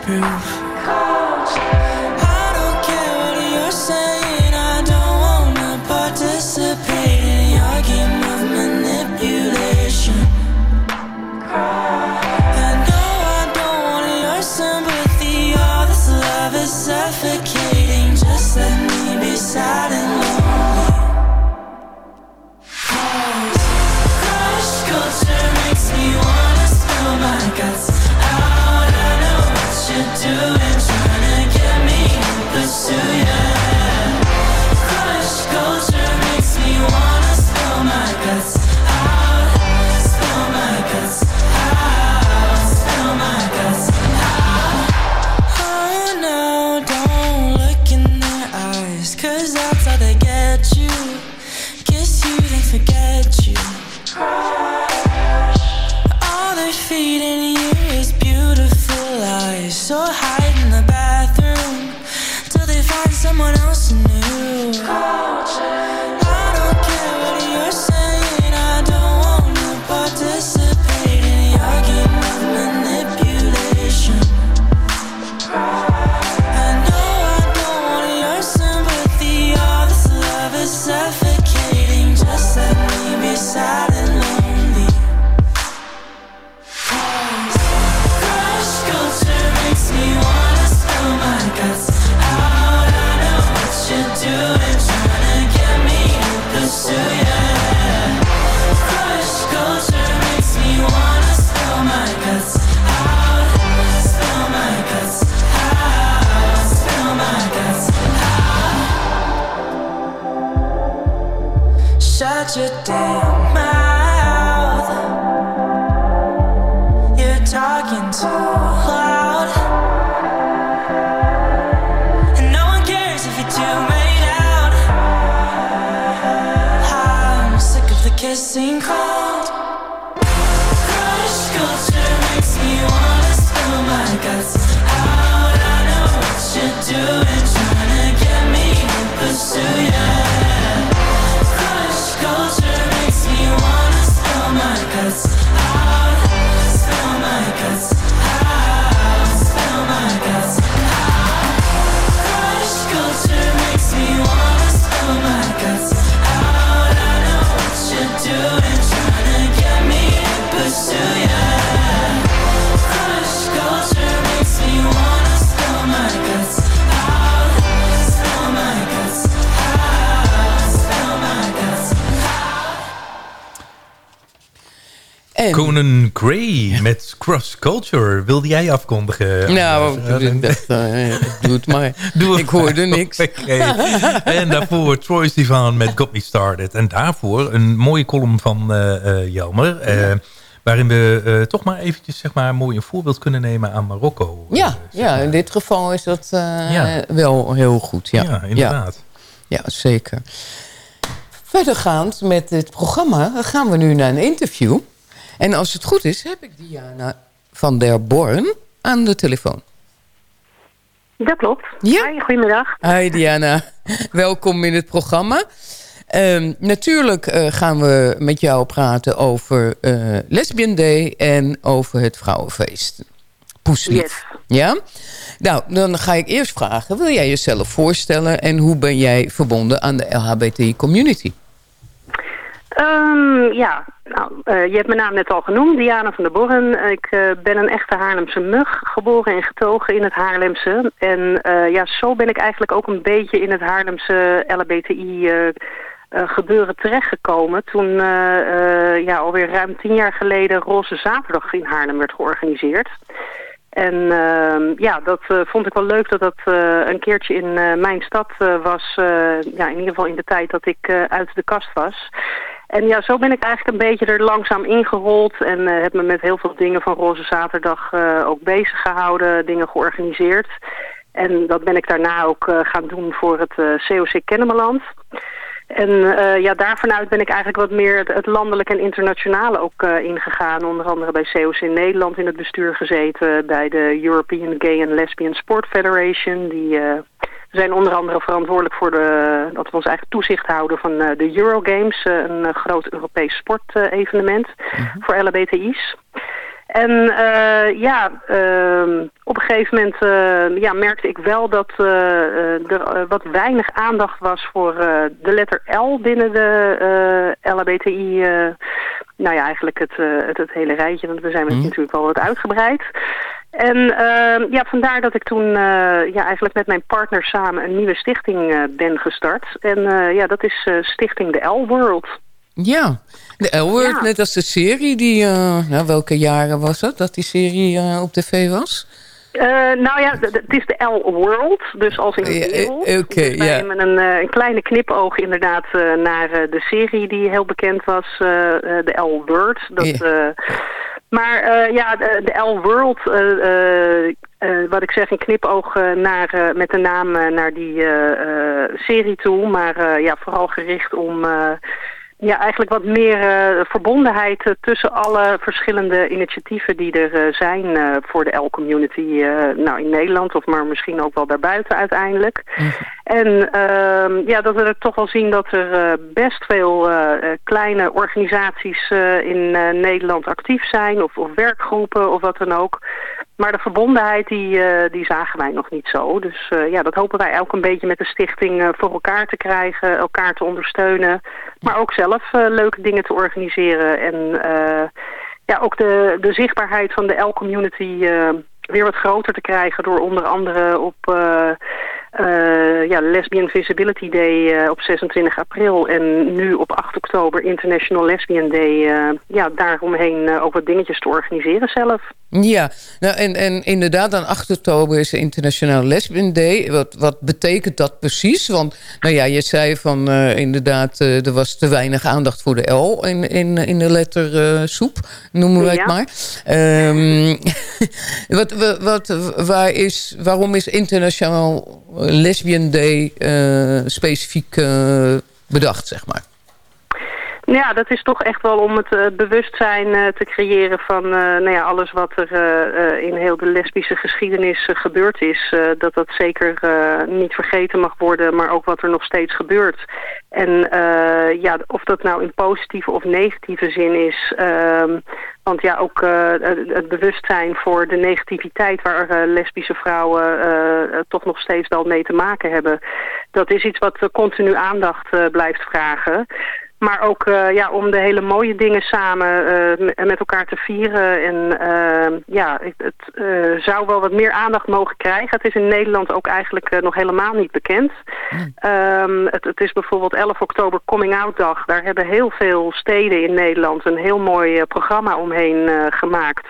proof. Gray met Cross Culture. Wilde jij afkondigen? Nou, ik dacht, eh, doe het maar. Doe het ik hoorde maar. niks. En daarvoor Troy Sivan met Got Me Started. En daarvoor een mooie column van eh eh, Jelmer. waarin we toch maar eventjes zeg maar, mooi een voorbeeld kunnen nemen aan Marokko. Ja, ja, in dit geval is dat Ja. wel heel goed. Ja, Ja, inderdaad. Ja, ja, zeker. Verdergaand met dit programma gaan we nu naar een interview. En als het goed is, heb ik Diana van der Born aan de telefoon. Dat klopt. Ja. Hi, goedemiddag. Hi Diana, welkom in het programma. Ehm, natuurlijk eh, gaan we met jou praten over eh, Lesbian Day en over het Vrouwenfeest. Poeslief. Ja? Nou, dan ga ik eerst vragen, wil jij jezelf voorstellen... en hoe ben jij verbonden aan de LHBTI-community? Ehm, ja, nou, eh, je hebt mijn naam net al genoemd, Diana van der Borren. Ik eh, ben een echte Haarlemse mug, geboren en getogen in het Haarlemse. En eh, ja, zo ben ik eigenlijk ook een beetje in het Haarlemse eh, gebeuren terechtgekomen toen ja, alweer ruim tien jaar geleden Roze Zaterdag in Haarlem werd georganiseerd. En ehm, ja, dat vond ik wel leuk dat dat een keertje in mijn stad was. ja, in ieder geval in de tijd dat ik uit de kast was. En ja, zo ben ik eigenlijk een beetje er langzaam ingerold. En eh, heb me met heel veel dingen van Roze Zaterdag eh, ook bezig gehouden. Dingen georganiseerd. En dat ben ik daarna ook eh, gaan doen voor het COC Kennemerland. En ja, daarvanuit ben ik eigenlijk wat meer het, het landelijk en internationale ook ingegaan. Onder andere bij COC Nederland in het bestuur gezeten. Bij de European Gay and Lesbian Sport Federation. Die eh, zijn onder andere verantwoordelijk voor de, dat we ons eigen toezicht houden van de Eurogames. een groot Europees sportevenement voor LHBTI's. En uh, ja, uh, op een gegeven moment uh, ja, merkte ik wel dat er wat weinig aandacht was voor de letter L binnen de LHBTI. nou ja, eigenlijk het, het, het, hele rijtje, want we zijn mm. natuurlijk wel wat uitgebreid. En ehm, ja, vandaar dat ik toen ja, eigenlijk met mijn partner samen een nieuwe stichting ben gestart. En ja, dat is Stichting de L-World. Ja, de L-Word, net als de serie. Die, uh, nou, welke jaren was het dat die serie uh, op tv was? Uh, nou ja, het is de L-World, dus als in de wereld. Oké, okay, dus ja. Een, een, kleine knipoog inderdaad naar de serie die heel bekend was, de L-Word. Ja. maar ja, de, de L-World, wat ik zeg, een knipoog naar, met de naam naar die serie toe. Maar ja, vooral gericht om ja, eigenlijk wat meer uh, verbondenheid uh, tussen alle verschillende initiatieven die er uh, zijn voor de L-community nou, in Nederland of maar misschien ook wel daarbuiten uiteindelijk. Mm. En ehm, ja, dat we er toch wel zien dat er best veel kleine organisaties in Nederland actief zijn of, of werkgroepen of wat dan ook. Maar de verbondenheid, die, uh, die zagen wij nog niet zo. Dus uh, ja, dat hopen wij ook een beetje met de stichting uh, voor elkaar te krijgen, elkaar te ondersteunen. Maar ook zelf leuke dingen te organiseren. En ja, ook de, de zichtbaarheid van de L-community weer wat groter te krijgen door onder andere op ja, Lesbian Visibility Day op 26 april en nu op 8 oktober International Lesbian Day. Ja, daaromheen ook wat dingetjes te organiseren zelf. Ja, nou en, en inderdaad, dan 8 oktober is de International Lesbian Day. Wat, wat betekent dat precies? Want nou ja, je zei van inderdaad, er was te weinig aandacht voor de L in, in, in de letter soep, noemen we ja. het maar. Um, wat, wat, waar is, waarom is International Lesbian Day uh, specifiek uh, bedacht, zeg maar? Ja, dat is toch echt wel om het uh, bewustzijn uh, te creëren van uh, nou ja, alles wat er in heel de lesbische geschiedenis gebeurd is. dat dat zeker niet vergeten mag worden, maar ook wat er nog steeds gebeurt. En ja, of dat nou in positieve of negatieve zin is. Ehm, want ja, ook het bewustzijn voor de negativiteit waar lesbische vrouwen toch nog steeds wel mee te maken hebben. Dat is iets wat continu aandacht blijft vragen. Maar ook uh, ja, om de hele mooie dingen samen uh, met elkaar te vieren. En uh, ja, het, zou wel wat meer aandacht mogen krijgen. Het is in Nederland ook eigenlijk nog helemaal niet bekend. Mm. het, het, is bijvoorbeeld 11 oktober Coming Out Dag. Daar hebben heel veel steden in Nederland een heel mooi programma omheen gemaakt.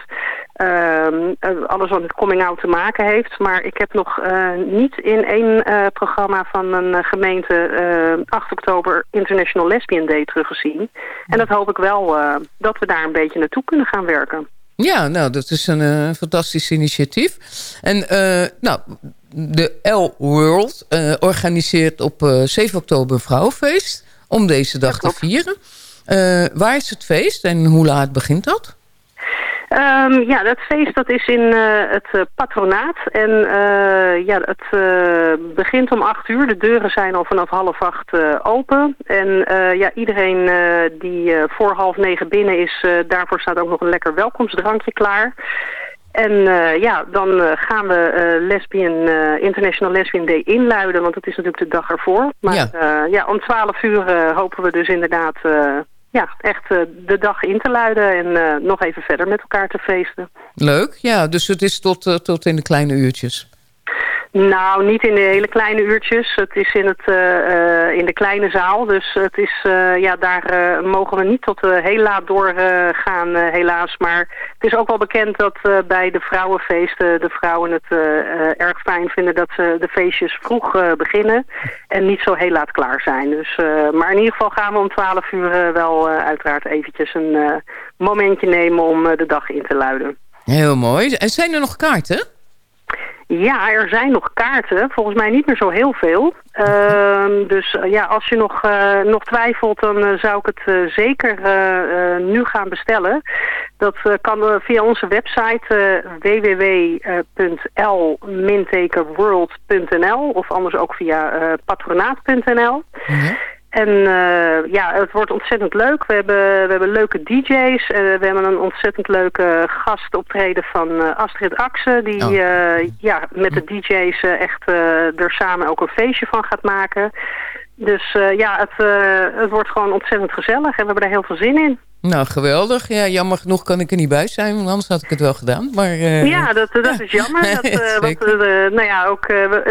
Uh, alles wat met coming out te maken heeft. Maar ik heb nog uh, niet in één uh, programma van een gemeente 8 oktober International Lesbian Day teruggezien. En dat hoop ik wel dat we daar een beetje naartoe kunnen gaan werken. Ja, nou, dat is een fantastisch initiatief. En nou, de L-World organiseert op 7 oktober een vrouwenfeest om deze dag te vieren. waar is het feest en hoe laat begint dat? Um, ja, dat feest dat is in uh, het uh, patronaat. En uh, ja, het begint om acht uur. De deuren zijn al vanaf half acht open. En ja, iedereen die voor half negen binnen is, daarvoor staat ook nog een lekker welkomstdrankje klaar. En uh, ja, dan uh, gaan we uh, lesbian, International Lesbian Day inluiden, want het is natuurlijk de dag ervoor. Maar ja, ja om twaalf uur hopen we dus inderdaad ja, echt uh, de dag in te luiden en uh, nog even verder met elkaar te feesten. Leuk, ja. Dus het is tot, uh, tot in de kleine uurtjes. Nou, niet in de hele kleine uurtjes. Het is in, het, uh, in de kleine zaal. Dus het is, uh, ja, daar mogen we niet tot heel laat doorgaan, helaas. Maar het is ook wel bekend dat bij de vrouwenfeesten de vrouwen het erg fijn vinden dat ze de feestjes vroeg beginnen. En niet zo heel laat klaar zijn. Dus, maar in ieder geval gaan we om 12 uur wel uiteraard eventjes een momentje nemen om de dag in te luiden. Heel mooi. En zijn er nog kaarten? Ja, er zijn nog kaarten. Volgens mij niet meer zo heel veel. Ehm, dus eh, ja, als je nog, eh, nog twijfelt, dan eh, zou ik het zeker nu gaan bestellen. Dat kan via onze website www.l-world.nl of anders ook via patronaat.nl. En eh, ja, het wordt ontzettend leuk. We hebben, we hebben leuke DJ's. Eh, we hebben een ontzettend leuke gastoptreden van eh, Astrid Axen. Die Oh. ja, met de DJ's echt er samen ook een feestje van gaat maken. Dus eh, ja, het, eh, het wordt gewoon ontzettend gezellig. En we hebben er heel veel zin in. Nou, geweldig. Ja, jammer genoeg kan ik er niet bij zijn, want anders had ik het wel gedaan. Maar, eh, ja, dat, dat is jammer. Dat, Zeker. eh, nou ja, ook,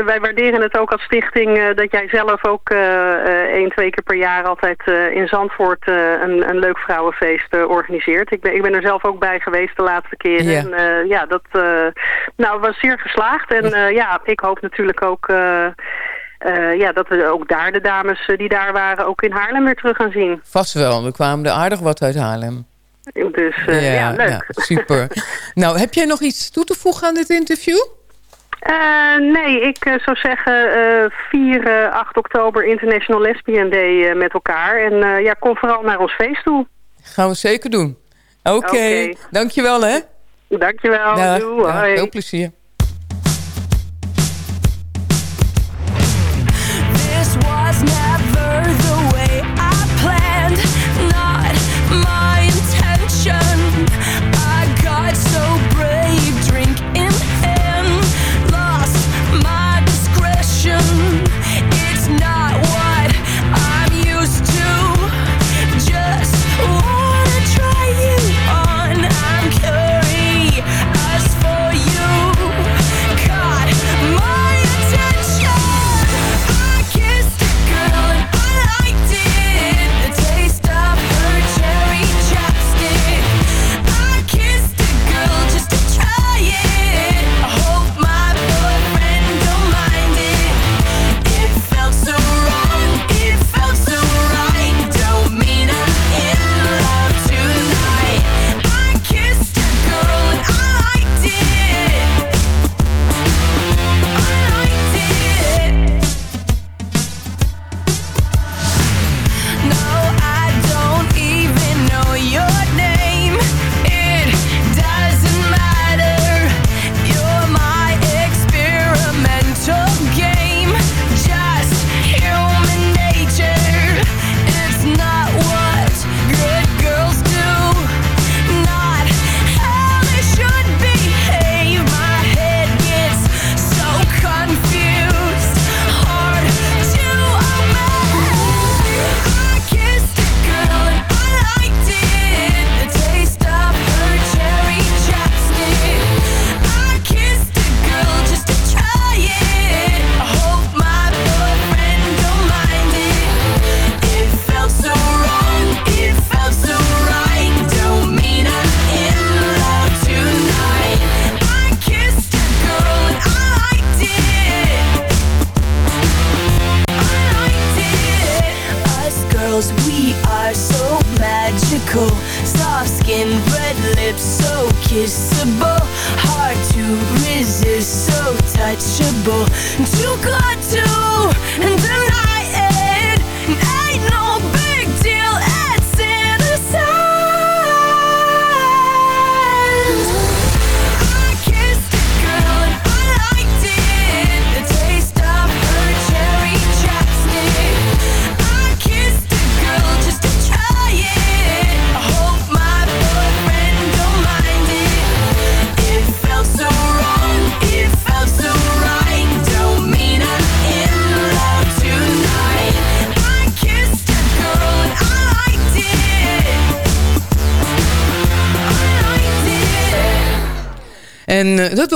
wij waarderen het ook als stichting dat jij zelf ook één, twee keer per jaar altijd in Zandvoort een, een leuk vrouwenfeest organiseert. Ik ben, ik ben er zelf ook bij geweest de laatste keer. Ja. En ja, dat eh, nou, was zeer geslaagd. En ja, ik hoop natuurlijk ook... eh, ja, dat we ook daar de dames eh, die daar waren ook in Haarlem weer terug gaan zien. Vast wel, we kwamen er aardig wat uit Haarlem. Dus eh, ja, leuk. super. nou, heb jij nog iets toe te voegen aan dit interview? Nee, ik zou zeggen eh 4, eh, 8 oktober International Lesbian Day met elkaar. En ja, kom vooral naar ons feest toe. Gaan we zeker doen. Oké, Oké. dankjewel hè. Dankjewel. Dag, Doei, hoi. veel plezier.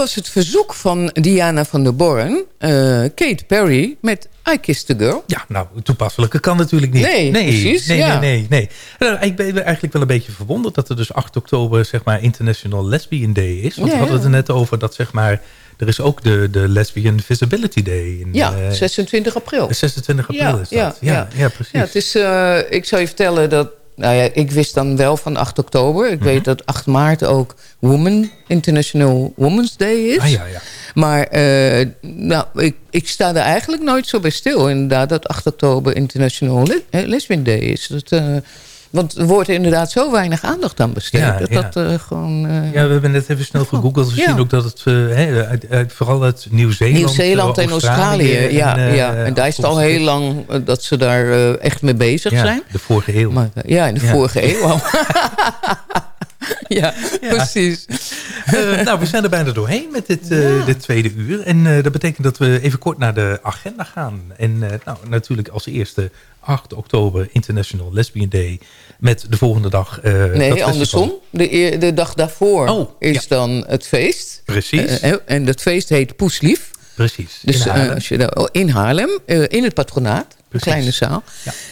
Was het verzoek van Diana van der Born, eh, Kate Perry, met I Kissed a Girl. Ja, nou, toepasselijke kan natuurlijk niet. Nee, precies, Nee, ja. nee, nee. nee. Nou, ik ben eigenlijk wel een beetje verwonderd dat er dus 8 oktober, zeg maar, International Lesbian Day is. Want Ja, we hadden het er net over dat, zeg maar, er is ook de, de Lesbian Visibility Day. In, Ja, eh, 26 april. 26 april ja, is dat. Ja, Ja, ja, precies. Ja, het is, eh, ik zou je vertellen dat... Nou ja, ik wist dan wel van 8 oktober. Ik Mhm. weet dat 8 maart ook Woman, International Women's Day is. Ah, ja, ja. Maar eh, nou, ik, ik sta er eigenlijk nooit zo bij stil. Inderdaad, dat 8 oktober International Le- eh, Lesbian Day is. Dat, eh, want er wordt inderdaad zo weinig aandacht aan besteed. Ja, dat ja. dat eh, gewoon... eh, Ja, we hebben net even snel gegoogeld. We Ja. zien ook dat het eh, hè, uit, uit, vooral uit Nieuw-Zeeland... Nieuw-Zeeland en Australië, ja, eh, ja. En daar is het al heel lang dat ze daar echt mee bezig Ja, zijn. de vorige eeuw. Maar, ja, in de Ja. vorige eeuw al. ja, precies. Eh, nou, we zijn er bijna doorheen met dit, dit tweede uur. En eh, dat betekent dat we even kort naar de agenda gaan. En nou, natuurlijk als eerste 8 oktober International Lesbian Day. Met de volgende dag... Nee, andersom. De, de dag daarvoor Oh, is dan het feest. Precies. En dat feest heet Poeslief. Precies. Dus in Haarlem. als je oh, in Haarlem, in het patronaat, kleine zaal.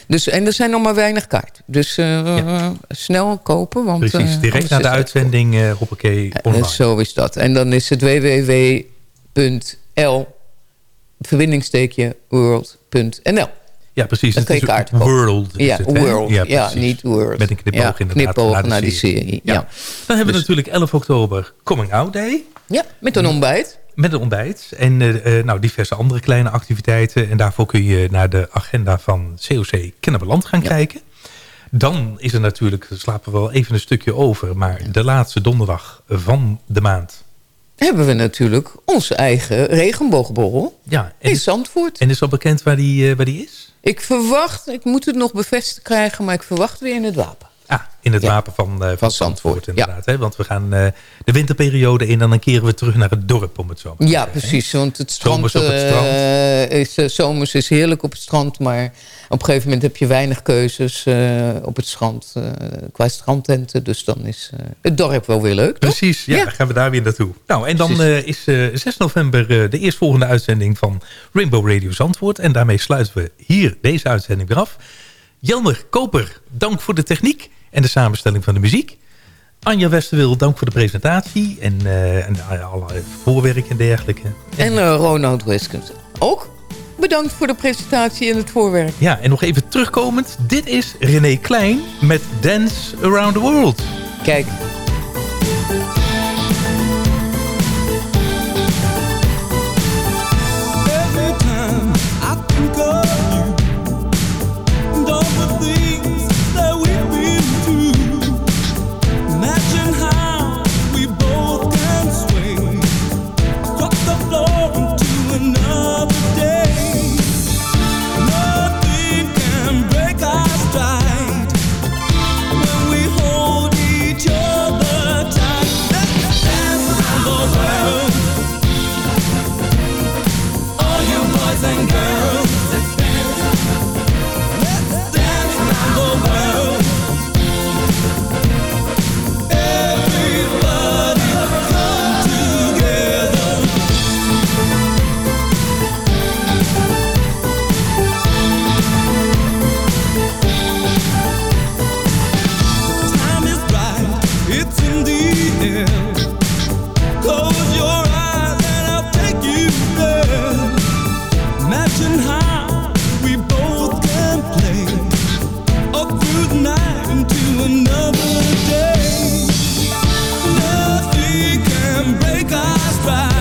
Dus, en er zijn nog maar weinig kaart. Dus eh, snel kopen. Want, Precies, eh, direct na de uitzending, eh hoppakee, online. zo is dat. En dan is het www.l verbindingsteekje world.nl. Ja, precies. Dan Het kun je is kaarten kopen. World. Ja, het? World. Ja, niet World. Met een knipoog Ja, inderdaad. knipoog de naar die serie, ja. Dan hebben we Dus- natuurlijk 11 oktober Coming Out Day. Ja, met een ontbijt. Met een ontbijt. En eh, eh, nou, diverse andere kleine activiteiten. En daarvoor kun je naar de agenda van COC Kennemerland gaan kijken. Dan is er natuurlijk, slapen we wel even een stukje over... maar de laatste donderdag van de maand. Hebben we natuurlijk onze eigen regenboogborrel Ja, in Zandvoort. En is al bekend waar die, eh, waar die is? Ik verwacht, ik moet het nog bevestigd krijgen... maar ik verwacht weer in het wapen. Ah, in het wapen van, eh, van, Zandvoort, inderdaad. Hè? Want we gaan eh, de winterperiode in en dan keren we terug naar het dorp om het zo maar te Ja, precies. Want het strand, Zomers op het strand. eh, is, zomers is heerlijk op het strand. Maar op een gegeven moment heb je weinig keuzes op het strand. qua strandtenten. Dus dan is het dorp wel weer leuk? Precies, ja, dan gaan we daar weer naartoe. Nou, en dan is eh, 6 november de eerstvolgende uitzending van Rainbow Radio Zandvoort. En daarmee sluiten we hier deze uitzending weer af. Jelmer Koper, dank voor de techniek en de samenstelling van de muziek. Anja Westerwil, dank voor de presentatie en, eh, en alle voorwerk en dergelijke. En eh, Ronald Weskens ook. Bedankt voor de presentatie en het voorwerk. Ja, en nog even terugkomend. Dit is René Klein met Dance Around the World. Kijk. Nothing can break our stride.